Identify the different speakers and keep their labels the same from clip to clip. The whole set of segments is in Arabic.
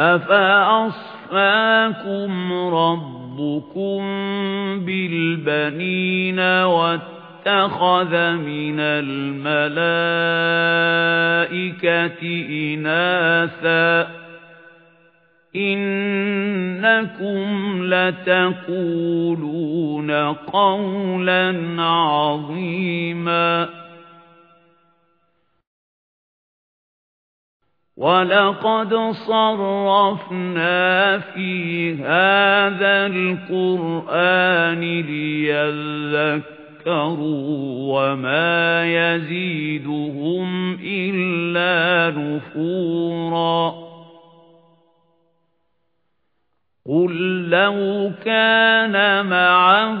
Speaker 1: أَفَأَصْفَاكُمْ رَبُّكُم بِالْبَنِينَ وَاتَّخَذَ مِنَ الْمَلَائِكَةِ إِنَاثًا إِنَّكُمْ لَتَقُولُونَ قَوْلًا عَظِيمًا وَلَقَدْ صَرَّفْنَا فِي هَذَا الْقُرْآنِ لِيَذَّكَّرُوا وَمَا يَزِيدُهُمْ إِلَّا نُفُورًا. قُل لَّوْ كَانَ مَعَهُ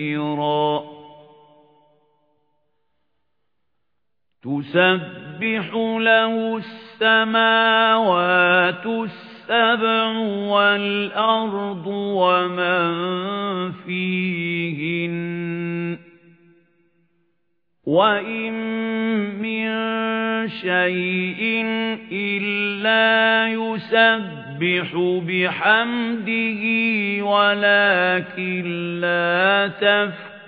Speaker 1: تُسَبِّحُ لَهُ السَّمَاوَاتُ السَّبْعُ وَالْأَرْضُ وَمَن فِيهِنَّ وَإِن مِّن شَيْءٍ إِلَّا يُسَبِّحُ بِحَمْدِهِ وَلَكِن لَّا تَفْقَهُونَ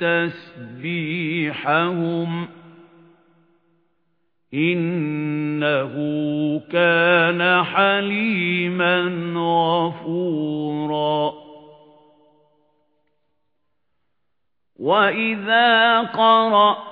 Speaker 1: تَسْبِيحَهُمْ إِنَّهُ كَانَ حَلِيمًا غَفُورًا. وَإِذَا قَرَأْتَ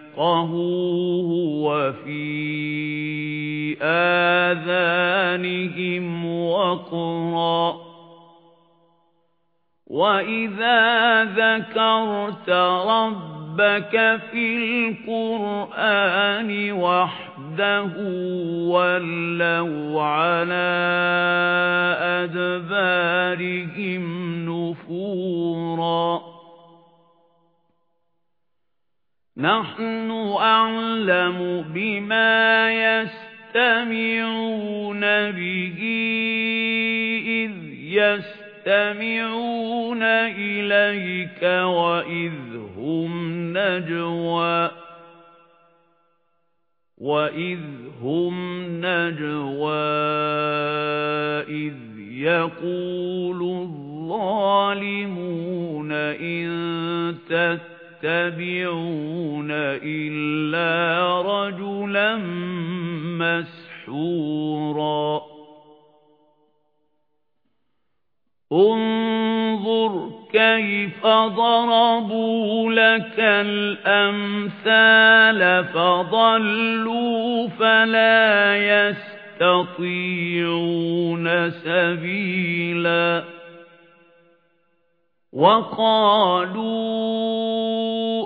Speaker 1: يَفْقَهُوهُ وَفِي آذَانِهِمْ وَقْرًا وَإِذَا ذَكَرْتَ رَبَّكَ فِي الْقُرْآنِ وَحْدَهُ وَلَّوْا عَلَى أَدْبَارِهِمْ نُفُورًا نَحْنُ أَعْلَمُ بِمَا يَسْتَمِعُونَ بِهِ إِذْ يَسْتَمِعُونَ إِلَيْكَ وَإِذْ هُمْ نَجْوَى. وَإِذْ هُمْ نَجْوَى إِذْ يَقُولُ الظَّالِمُونَ إِن تَتَّبِعُونَ إِلَّا رَجُلًا مَّسْحُورًا. انظُرْ كَيْفَ ضَرَبُوا لَكَ الْأَمْثَالَ فَضَلُّوا فَلَا يَسْتَطِيعُونَ سَبِيلًا. وَقَالُوا